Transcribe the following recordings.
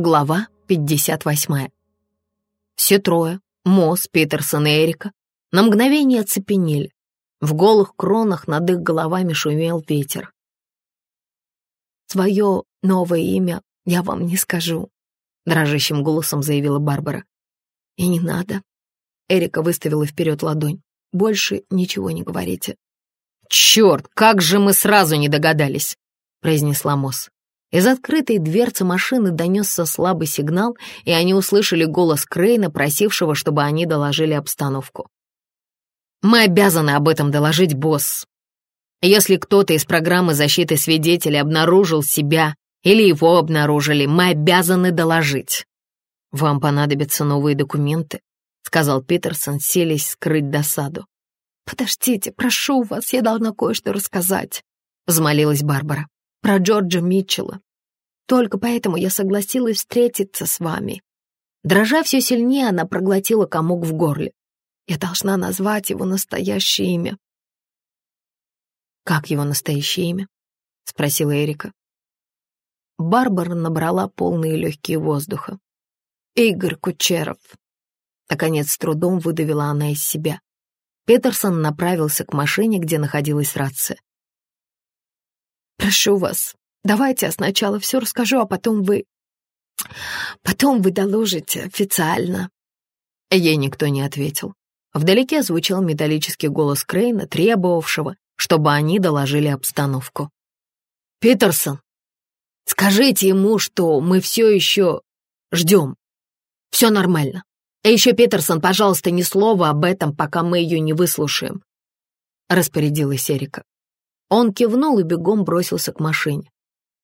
Глава 58. Все трое, Мосс, Питерсон и Эрика, на мгновение оцепенели. В голых кронах над их головами шумел ветер. «Свое новое имя я вам не скажу», — дрожащим голосом заявила Барбара. «И не надо». Эрика выставила вперед ладонь. «Больше ничего не говорите». «Черт, как же мы сразу не догадались!» — произнесла Мосс. Из открытой дверцы машины донесся слабый сигнал, и они услышали голос Крейна, просившего, чтобы они доложили обстановку. «Мы обязаны об этом доложить, босс. Если кто-то из программы защиты свидетелей обнаружил себя или его обнаружили, мы обязаны доложить». «Вам понадобятся новые документы», — сказал Питерсон, селись скрыть досаду. «Подождите, прошу вас, я должна кое-что рассказать», — взмолилась Барбара про Джорджа Митчелла. Только поэтому я согласилась встретиться с вами. Дрожа все сильнее, она проглотила комок в горле. Я должна назвать его настоящее имя. «Как его настоящее имя?» — спросила Эрика. Барбара набрала полные легкие воздуха. «Игорь Кучеров». Наконец, с трудом выдавила она из себя. Петерсон направился к машине, где находилась рация. Прошу вас, давайте я сначала все расскажу, а потом вы... Потом вы доложите официально». Ей никто не ответил. Вдалеке звучал металлический голос Крейна, требовавшего, чтобы они доложили обстановку. «Питерсон, скажите ему, что мы все еще ждем. Все нормально. А еще, Питерсон, пожалуйста, ни слова об этом, пока мы ее не выслушаем», — распорядилась Эрика. Он кивнул и бегом бросился к машине.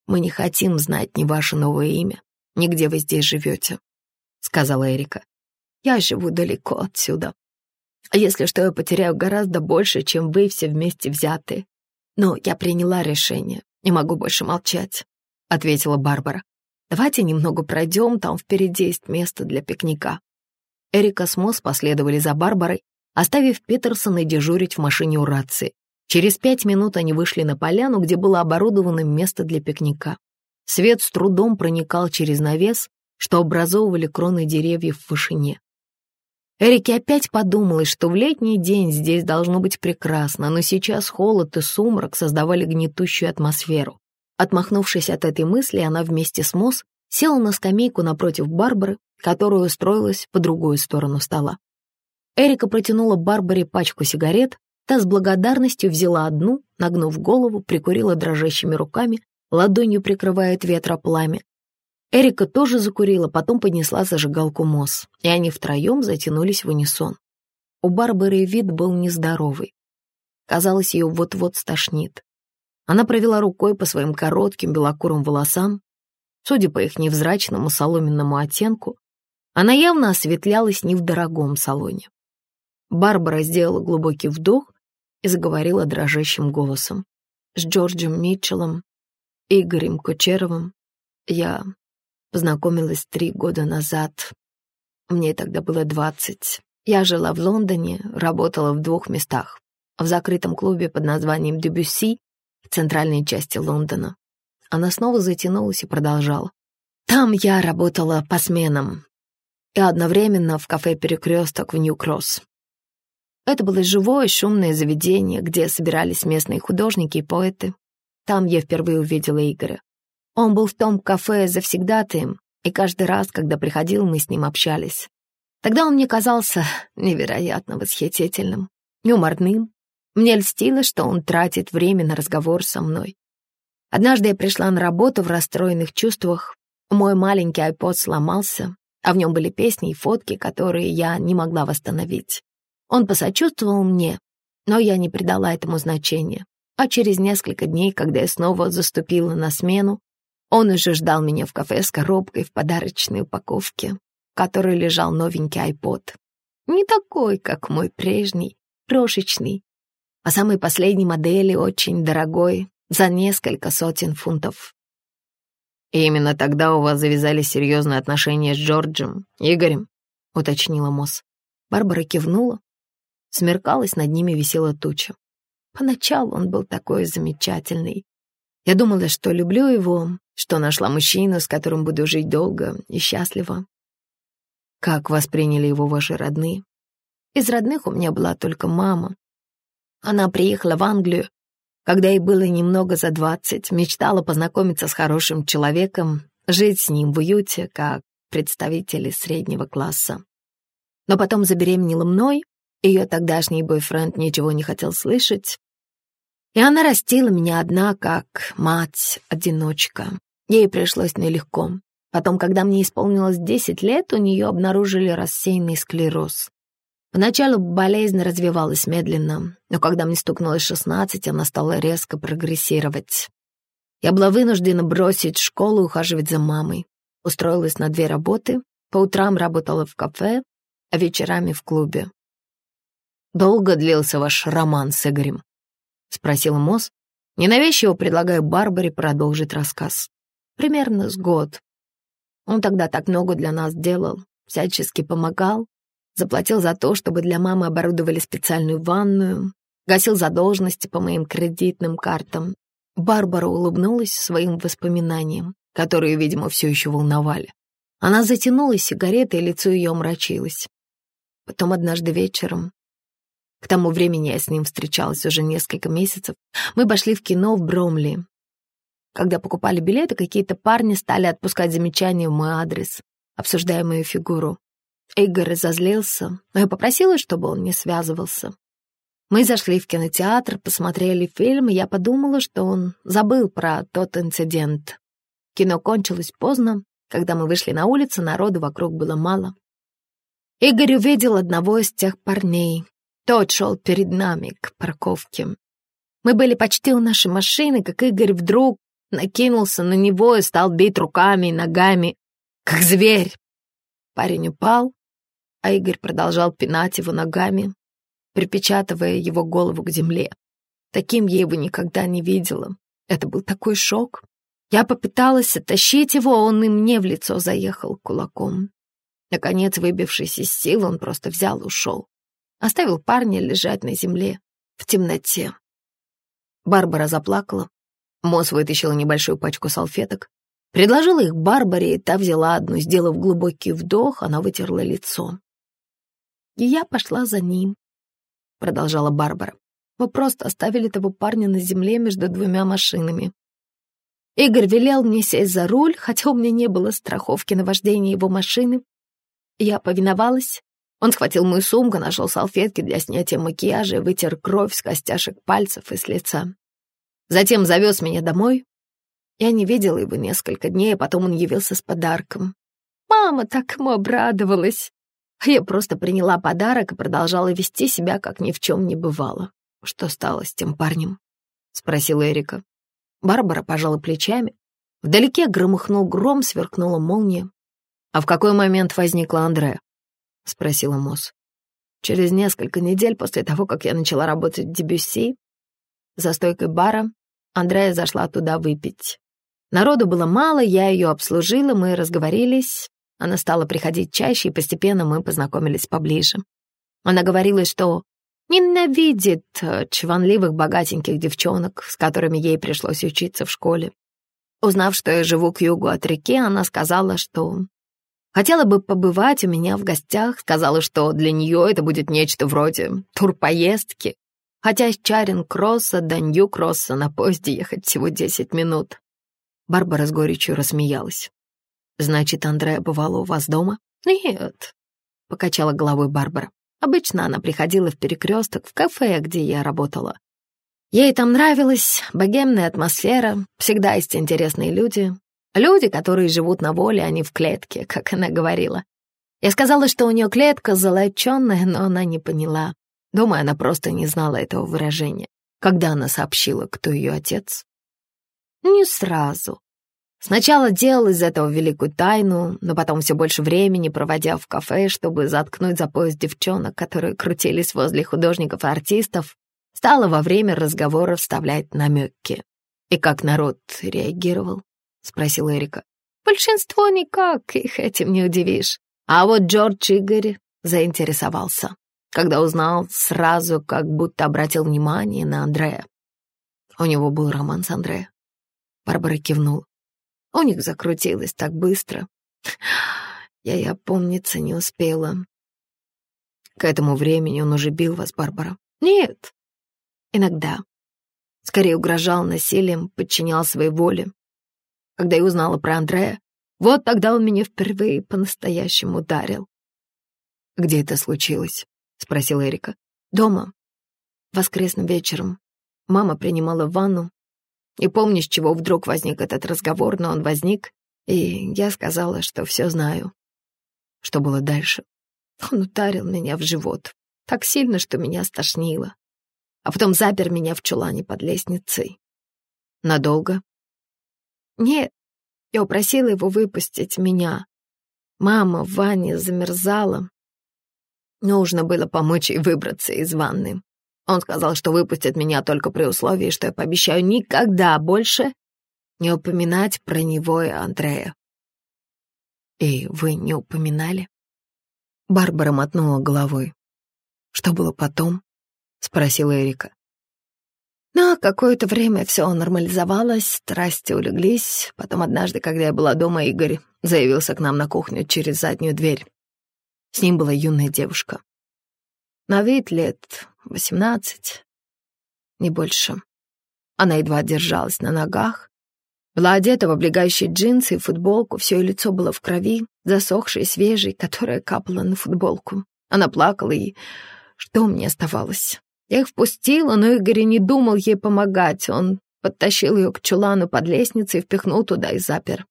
«Мы не хотим знать ни ваше новое имя, ни где вы здесь живете», — сказала Эрика. «Я живу далеко отсюда. Если что, я потеряю гораздо больше, чем вы все вместе взятые. Но я приняла решение, не могу больше молчать», — ответила Барбара. «Давайте немного пройдем, там впереди есть место для пикника». Эрика с Мосс последовали за Барбарой, оставив Питерсона дежурить в машине у рации. Через пять минут они вышли на поляну, где было оборудовано место для пикника. Свет с трудом проникал через навес, что образовывали кроны деревьев в вышине. Эрике опять подумалось, что в летний день здесь должно быть прекрасно, но сейчас холод и сумрак создавали гнетущую атмосферу. Отмахнувшись от этой мысли, она вместе с Мосс села на скамейку напротив Барбары, которая устроилась по другую сторону стола. Эрика протянула Барбаре пачку сигарет, Та с благодарностью взяла одну, нагнув голову, прикурила дрожащими руками, ладонью прикрывая от ветра пламя. Эрика тоже закурила, потом поднесла зажигалку Мосс, и они втроем затянулись в унисон. У Барбары вид был нездоровый. Казалось, ее вот-вот стошнит. Она провела рукой по своим коротким белокурым волосам. Судя по их невзрачному соломенному оттенку, она явно осветлялась не в дорогом салоне. Барбара сделала глубокий вдох и заговорила дрожащим голосом. С Джорджем Митчеллом, Игорем Кучеровым я познакомилась три года назад. Мне тогда было двадцать. Я жила в Лондоне, работала в двух местах. В закрытом клубе под названием «Дебюсси» в центральной части Лондона. Она снова затянулась и продолжала. Там я работала по сменам и одновременно в кафе «Перекресток» в Нью-Кросс. Это было живое, шумное заведение, где собирались местные художники и поэты. Там я впервые увидела Игоря. Он был в том кафе завсегдатаем, и каждый раз, когда приходил, мы с ним общались. Тогда он мне казался невероятно восхитительным, юморным. Мне льстило, что он тратит время на разговор со мной. Однажды я пришла на работу в расстроенных чувствах. Мой маленький iPod сломался, а в нем были песни и фотки, которые я не могла восстановить. Он посочувствовал мне, но я не придала этому значения. А через несколько дней, когда я снова заступила на смену, он уже ждал меня в кафе с коробкой в подарочной упаковке, в которой лежал новенький айпод. Не такой, как мой прежний, крошечный, а самой последней модели, очень дорогой, за несколько сотен фунтов. И именно тогда у вас завязались серьезные отношения с Джорджем, Игорем, уточнила Мосс. Барбара кивнула, Смеркалось, над ними висела туча. Поначалу он был такой замечательный. Я думала, что люблю его, что нашла мужчину, с которым буду жить долго и счастливо. Как восприняли его ваши родные? Из родных у меня была только мама. Она приехала в Англию, когда ей было немного за двадцать, мечтала познакомиться с хорошим человеком, жить с ним в уюте, как представители среднего класса. Но потом забеременела мной, ее тогдашний бойфренд ничего не хотел слышать, и она растила меня одна, как мать-одиночка. Ей пришлось нелегко. Потом, когда мне исполнилось 10 лет, у нее обнаружили рассеянный склероз. Поначалу болезнь развивалась медленно, но когда мне стукнулось 16, она стала резко прогрессировать. Я была вынуждена бросить школу и ухаживать за мамой. Устроилась на две работы. По утрам работала в кафе, а вечерами в клубе. «Долго длился ваш роман с Игорем?» — спросил Мосс, ненавязчиво предлагая Барбаре продолжить рассказ. «Примерно с год. Он тогда так много для нас делал, всячески помогал, заплатил за то, чтобы для мамы оборудовали специальную ванную, гасил задолженности по моим кредитным картам. Барбара улыбнулась своим воспоминаниям, которые, видимо, все еще волновали. Она затянула сигаретой, и лицо ее омрачилось. Потом однажды вечером, к тому времени я с ним встречалась уже несколько месяцев, мы пошли в кино в Бромли. Когда покупали билеты, какие-то парни стали отпускать замечания в мой адрес, обсуждая мою фигуру. Игорь разозлился, но я попросила, чтобы он не связывался. Мы зашли в кинотеатр, посмотрели фильм, и я подумала, что он забыл про тот инцидент. Кино кончилось поздно. Когда мы вышли на улицу, народу вокруг было мало. Игорь увидел одного из тех парней. Тот шел перед нами к парковке. Мы были почти у нашей машины, как Игорь вдруг накинулся на него и стал бить руками и ногами, как зверь. Парень упал, а Игорь продолжал пинать его ногами, припечатывая его голову к земле. Таким я его никогда не видела. Это был такой шок. Я попыталась оттащить его, он и мне в лицо заехал кулаком. Наконец, выбившись из сил, он просто взял и ушел. Оставил парня лежать на земле, в темноте. Барбара заплакала. Мосс вытащила небольшую пачку салфеток, Предложила их Барбаре, и та взяла одну, сделав глубокий вдох, она вытерла лицо. «И я пошла за ним», — продолжала Барбара. «Мы просто оставили того парня на земле между двумя машинами. Игорь велел мне сесть за руль, хотя у меня не было страховки на вождение его машины. Я повиновалась. Он схватил мою сумку, нашел салфетки для снятия макияжа и вытер кровь с костяшек пальцев и с лица. Затем завез меня домой, я не видела его несколько дней, а потом он явился с подарком. Мама так ему обрадовалась. А я просто приняла подарок и продолжала вести себя, как ни в чем не бывало. «Что стало с тем парнем?» — спросила Эрика. Барбара пожала плечами. Вдалеке громыхнул гром, сверкнула молния. «А в какой момент возникла Андрея?» — спросила Мосс. Через несколько недель после того, как я начала работать в Дебюсси, за стойкой бара Андрея зашла туда выпить. Народу было мало, я ее обслужила, мы разговорились. Она стала приходить чаще, и постепенно мы познакомились поближе. Она говорила, что ненавидит э, чванливых богатеньких девчонок, с которыми ей пришлось учиться в школе. Узнав, что я живу к югу от реки, она сказала, что хотела бы побывать у меня в гостях, сказала, что для нее это будет нечто вроде турпоездки, хотя с Чаринг-Кросса до Нью-Кросса на поезде ехать всего 10 минут. Барбара с горечью рассмеялась. «Значит, Андрея бывала у вас дома?» «Нет», — покачала головой Барбара. «Обычно она приходила в перекресток, в кафе, где я работала. Ей там нравилась богемная атмосфера, всегда есть интересные люди. Люди, которые живут на воле, не в клетке, как она говорила. Я сказала, что у нее клетка золоченная, но она не поняла. Думаю, она просто не знала этого выражения. Когда она сообщила, кто ее отец, не сразу. Сначала делал из этого великую тайну, но потом все больше времени проводя в кафе, чтобы заткнуть за пояс девчонок, которые крутились возле художников и артистов, стала во время разговора вставлять намеки. «И как народ реагировал?» — спросил Эрика. «Большинство никак, их этим не удивишь. А вот Джордж Игорь заинтересовался, когда узнал сразу, как будто обратил внимание на Андрея. У него был роман с Андрея. Барбара кивнул. У них закрутилось так быстро. Я и опомниться не успела. К этому времени он уже бил вас, Барбара. Нет. Иногда. Скорее угрожал насилием, подчинял своей воле. Когда я узнала про Андрея, вот тогда он меня впервые по-настоящему ударил. «Где это случилось?» — спросил Эрика. «Дома. Воскресным вечером. Мама принимала ванну. Не помню, с чего вдруг возник этот разговор, но он возник, и я сказала, что все знаю. Что было дальше? Он ударил меня в живот. Так сильно, что меня стошнило. А потом запер меня в чулане под лестницей. Надолго? Нет, я упросила его выпустить меня. Мама в ванне замерзала. Нужно было помочь ей выбраться из ванны. Он сказал, что выпустит меня только при условии, что я пообещаю никогда больше не упоминать про него и Андрея. «И вы не упоминали?» Барбара мотнула головой. «Что было потом?» — спросила Эрика. Но какое-то время все нормализовалось, страсти улеглись. Потом однажды, когда я была дома, Игорь заявился к нам на кухню через заднюю дверь. С ним была юная девушка. На вид лет восемнадцать, не больше. Она едва держалась на ногах. Была одета в облегающие джинсы и футболку, все ее лицо было в крови, засохшей, свежей, которая капала на футболку. Она плакала, и что мне оставалось? Я их впустила, но Игорь не думал ей помогать. Он подтащил ее к чулану под лестницей, впихнул туда и запер.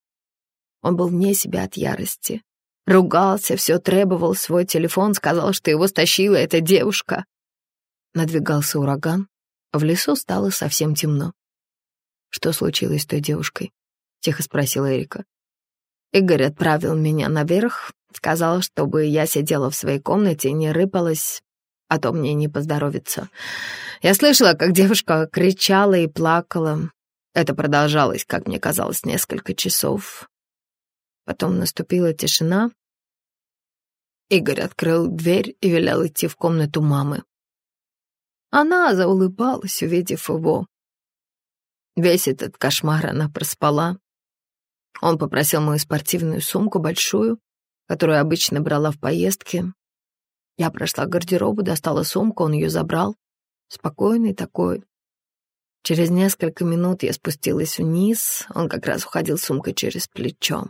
Он был вне себя от ярости. Ругался, все требовал свой телефон, сказал, что его стащила эта девушка. Надвигался ураган. В лесу стало совсем темно. «Что случилось с той девушкой?» — тихо спросила Эрика. Игорь отправил меня наверх, сказал, чтобы я сидела в своей комнате и не рыпалась, а то мне не поздоровится. Я слышала, как девушка кричала и плакала. Это продолжалось, как мне казалось, несколько часов. Потом наступила тишина. Игорь открыл дверь и велел идти в комнату мамы. Она заулыбалась, увидев его. Весь этот кошмар она проспала. Он попросил мою спортивную сумку большую, которую обычно брала в поездке, я прошла к гардеробу, достала сумку, он ее забрал. Спокойный такой. Через несколько минут я спустилась вниз, он как раз уходил сумкой через плечо.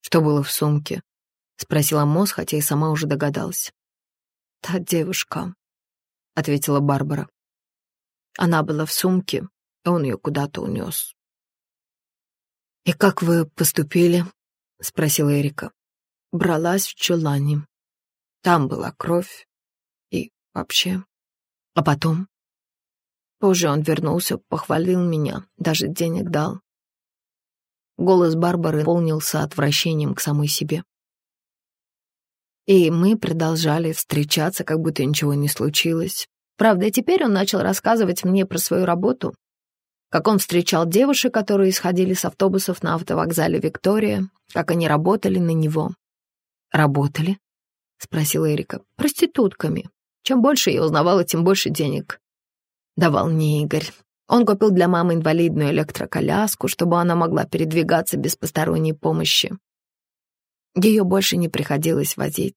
«Что было в сумке?» — спросила Мосс, хотя и сама уже догадалась. «Та девушка», — ответила Барбара. Она была в сумке, и он ее куда-то унес. «И как вы поступили?» — спросила Эрика. «Бралась в чулане», там была кровь и вообще. А потом? Позже он вернулся, похвалил меня, даже денег дал. Голос Барбары полнился отвращением к самой себе. И мы продолжали встречаться, как будто ничего не случилось. Правда, теперь он начал рассказывать мне про свою работу, как он встречал девушек, которые исходили с автобусов на автовокзале Виктория, как они работали на него. Работали? — спросила Эрика. «Проститутками. Чем больше я узнавала, тем больше денег». Давал мне Игорь. Он купил для мамы инвалидную электроколяску, чтобы она могла передвигаться без посторонней помощи. Ее больше не приходилось возить.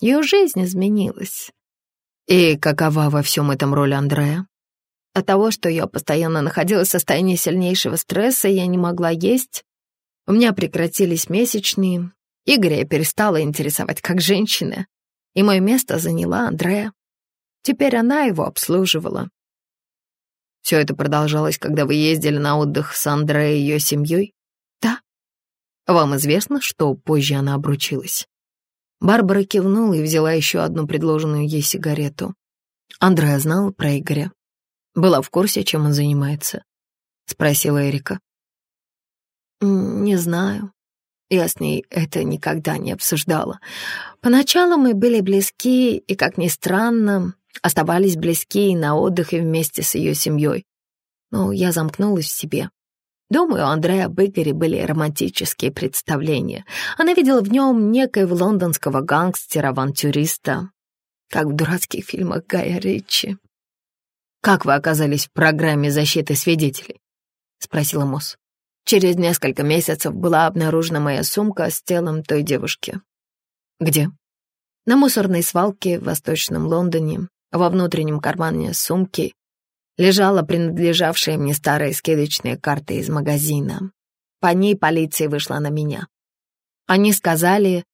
Ее жизнь изменилась. И какова во всем этом роль Андрея? От того, что я постоянно находилась в состоянии сильнейшего стресса, я не могла есть. У меня прекратились месячные, Игоря перестала интересовать как женщина, и мое место заняла Андрея. Теперь она его обслуживала. Все это продолжалось, когда вы ездили на отдых с Андреей и ее семьей? Да. Вам известно, что позже она обручилась? Барбара кивнула и взяла еще одну предложенную ей сигарету. Андрея знала про Игоря. Была в курсе, чем он занимается? Спросила Эрика. «Не знаю. Я с ней это никогда не обсуждала. Поначалу мы были близки, и, как ни странно, оставались близки и на отдыхе вместе с ее семьей. Но я замкнулась в себе. Думаю, у Андрея об Игоре были романтические представления. Она видела в нем некоего лондонского гангстера-авантюриста, как в дурацких фильмах Гая Ричи. «Как вы оказались в программе защиты свидетелей?» — спросила Мосс. Через несколько месяцев была обнаружена моя сумка с телом той девушки. Где? На мусорной свалке в Восточном Лондоне, во внутреннем кармане сумки, лежала принадлежавшая мне старая скидочная карта из магазина. По ней полиция вышла на меня. Они сказали,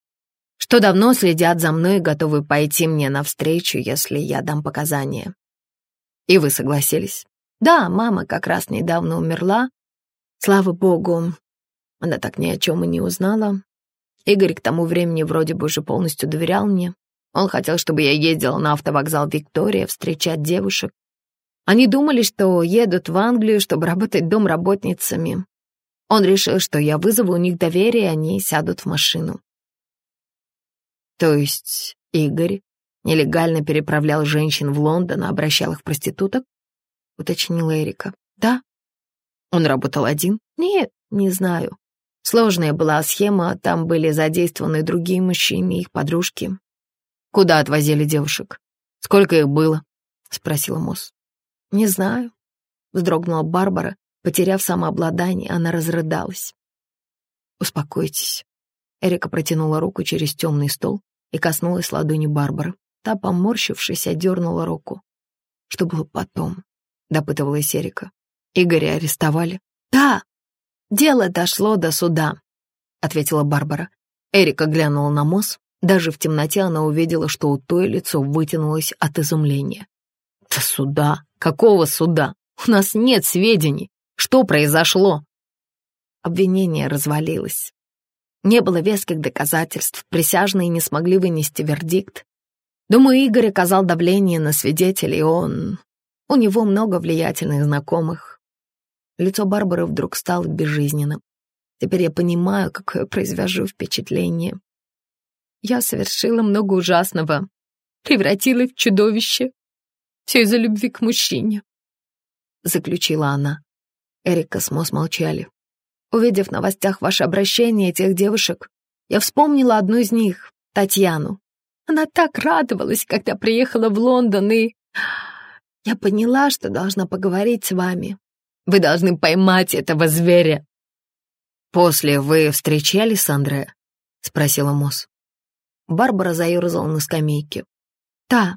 что давно следят за мной и готовы пойти мне навстречу, если я дам показания. И вы согласились? Да, мама как раз недавно умерла. Слава богу, она так ни о чем и не узнала. Игорь к тому времени вроде бы уже полностью доверял мне. Он хотел, чтобы я ездила на автовокзал Виктория встречать девушек. Они думали, что едут в Англию, чтобы работать домработницами. Он решил, что я вызову у них доверие, и они сядут в машину. То есть Игорь нелегально переправлял женщин в Лондон, обращал их в проституток? Уточнила Эрика. Да. Он работал один? Нет, не знаю. Сложная была схема, там были задействованы другие мужчины и их подружки. Куда отвозили девушек? Сколько их было? Спросила Мосс. Не знаю. Вздрогнула Барбара, Потеряв самообладание, она разрыдалась. «Успокойтесь». Эрика протянула руку через темный стол и коснулась ладони Барбары. Та, поморщившись, одернула руку. «Что было потом?» — допытывалась Эрика. «Игоря арестовали?» «Да, дело дошло до суда», — ответила Барбара. Эрика глянула на Мосс. Даже в темноте она увидела, что у той лицо вытянулось от изумления. «До суда? Какого суда? У нас нет сведений. Что произошло?» Обвинение развалилось. Не было веских доказательств, присяжные не смогли вынести вердикт. Думаю, Игорь оказал давление на свидетелей, он... У него много влиятельных знакомых. Лицо Барбары вдруг стало безжизненным. Теперь я понимаю, какое произвожу впечатление. Я совершила много ужасного, превратила в чудовище. Все из-за любви к мужчине, — заключила она. Эрика с Мосс молчали. Увидев в новостях ваше обращение этих девушек, я вспомнила одну из них, Татьяну. Она так радовалась, когда приехала в Лондон, и... Я поняла, что должна поговорить с вами. Вы должны поймать этого зверя. «После вы встречались с Андре?» — спросила Мосс. Барбара заерзала на скамейке. «Да».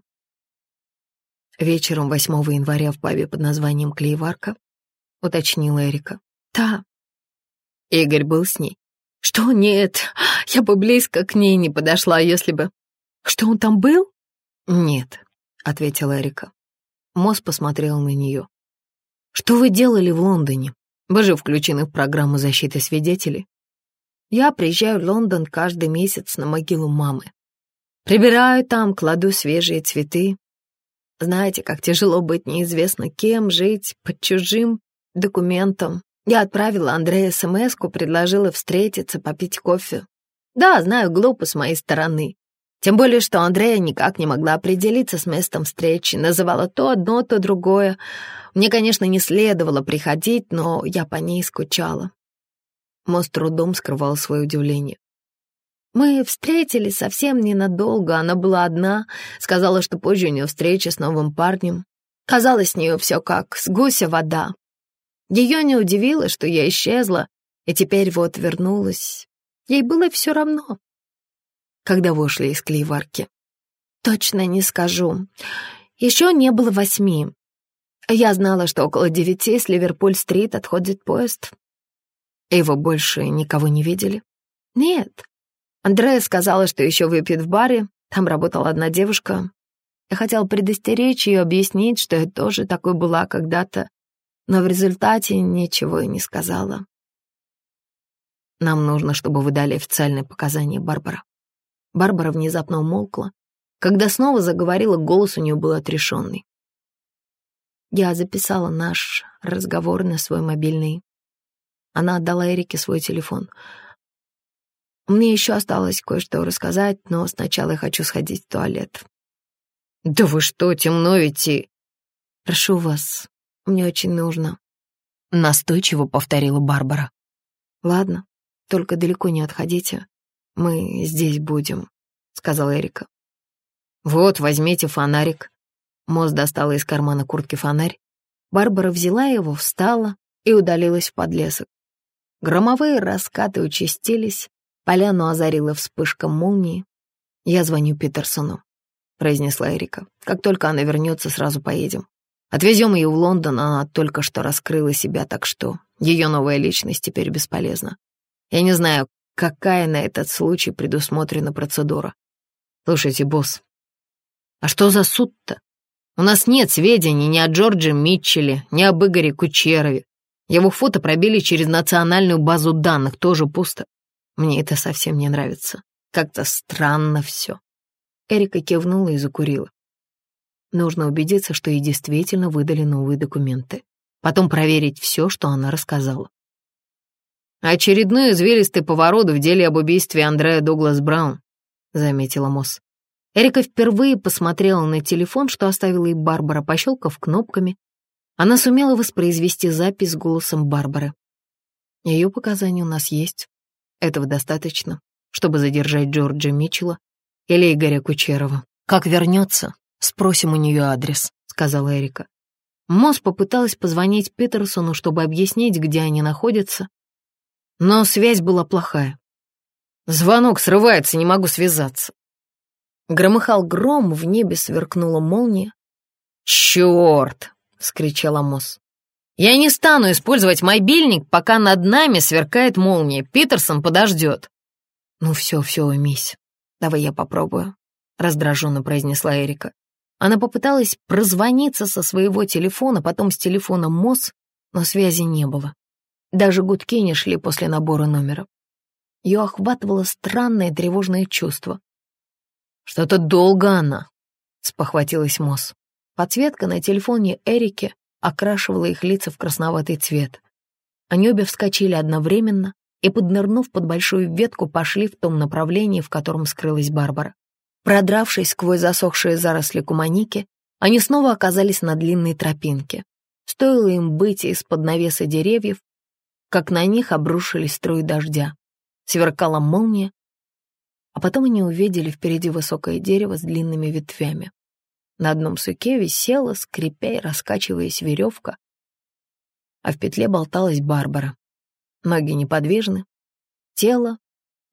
Вечером 8 января в пабе под названием «Клейварка» — уточнила Эрика. «Да». Игорь был с ней. «Что? Нет, я бы близко к ней не подошла, если бы...» «Что, он там был?» «Нет», — ответила Эрика. Мосс посмотрел на нее. «Что вы делали в Лондоне? Вы же включены в программу защиты свидетелей. Я приезжаю в Лондон каждый месяц на могилу мамы. Прибираю там, кладу свежие цветы. Знаете, как тяжело быть неизвестно кем, жить под чужим документом. Я отправила Андрею смс предложила встретиться, попить кофе. Да, знаю, глупо с моей стороны. Тем более, что Андрея никак не могла определиться с местом встречи, называла то одно, то другое. Мне, конечно, не следовало приходить, но я по ней скучала. Мост трудом скрывал свое удивление. Мы встретились совсем ненадолго, она была одна, сказала, что позже у нее встреча с новым парнем. Казалось, с нее все как с гуся вода. Ее не удивило, что я исчезла, и теперь вот вернулась. Ей было все равно. Когда вышли из клейварки? Точно не скажу. Еще не было восьми. Я знала, что около девяти с Ливерпуль-стрит отходит поезд. Вы больше никого не видели? Нет. Андрея сказала, что еще выпьет в баре. Там работала одна девушка. Я хотела предостеречь ее, объяснить, что я тоже такой была когда-то, но в результате ничего и не сказала. «Нам нужно, чтобы вы дали официальные показания, Барбара». Барбара внезапно умолкла. Когда снова заговорила, голос у нее был отрешенный. Я записала наш разговор на свой мобильный. Она отдала Эрике свой телефон. Мне еще осталось кое-что рассказать, но сначала я хочу сходить в туалет. «Да вы что, темно идти?» «Прошу вас, мне очень нужно». Настойчиво повторила Барбара. «Ладно, только далеко не отходите. Мы здесь будем», — сказала Эрика. «Вот, возьмите фонарик». Моз достала из кармана куртки фонарь. Барбара взяла его, встала, и удалилась в подлесок. Громовые раскаты участились, поляну озарила вспышка молнии. «Я звоню Питерсону», — произнесла Эрика. «Как только она вернется, сразу поедем. Отвезем ее в Лондон, она только что раскрыла себя, так что ее новая личность теперь бесполезна. Я не знаю, какая на этот случай предусмотрена процедура. Слушайте, босс, а что за суд-то? У нас нет сведений ни о Джордже Митчелле, ни об Игоре Кучерове. Его фото пробили через национальную базу данных, тоже пусто. Мне это совсем не нравится. Как-то странно все. Эрика кивнула и закурила. Нужно убедиться, что ей действительно выдали новые документы. Потом проверить все, что она рассказала. «Очередной извилистый поворот в деле об убийстве Андрея Дуглас Браун», — заметила Мосс. Эрика впервые посмотрела на телефон, что оставила ей Барбара, пощелкав кнопками. Она сумела воспроизвести запись голосом Барбары. Ее показания у нас есть. Этого достаточно, чтобы задержать Джорджа Митчелла или Игоря Кучерова. Как вернется, «Спросим у нее адрес», — сказала Эрика. Мосс попыталась позвонить Питерсону, чтобы объяснить, где они находятся, но связь была плохая. «Звонок срывается, не могу связаться». Громыхал гром, в небе сверкнула молния. «Черт!» — вскричала Мосс. «Я не стану использовать мобильник, пока над нами сверкает молния. Питерсон подождет». «Ну все, все, мисс, давай я попробую», — раздраженно произнесла Эрика. Она попыталась прозвониться со своего телефона, потом с телефона МОЗ, но связи не было. Даже гудки не шли после набора номера. Ее охватывало странное тревожное чувство. «Что-то долго она», — спохватилась МОЗ. Подсветка на телефоне Эрики окрашивала их лица в красноватый цвет. Они обе вскочили одновременно и, поднырнув под большую ветку, пошли в том направлении, в котором скрылась Барбара. Продравшись сквозь засохшие заросли куманики, они снова оказались на длинной тропинке. Стоило им быть из-под навеса деревьев, как на них обрушились струи дождя. Сверкала молния, а потом они увидели впереди высокое дерево с длинными ветвями. На одном суке висела, скрипя и раскачиваясь веревка, а в петле болталась Барбара. Ноги неподвижны, тело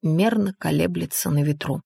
мерно колеблется на ветру.